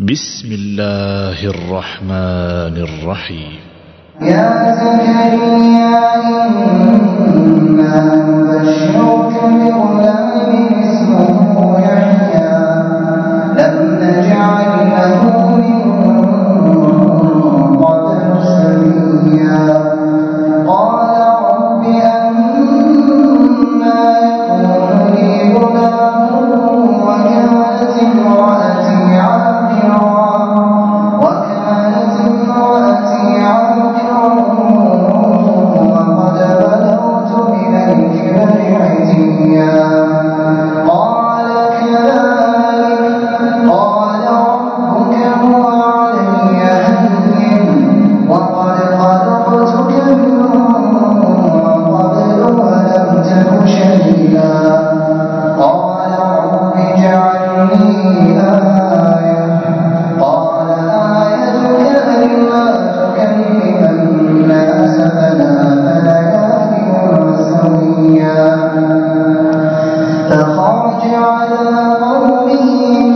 بسم الله الرحمن الرحيم. يا زكريا على قومه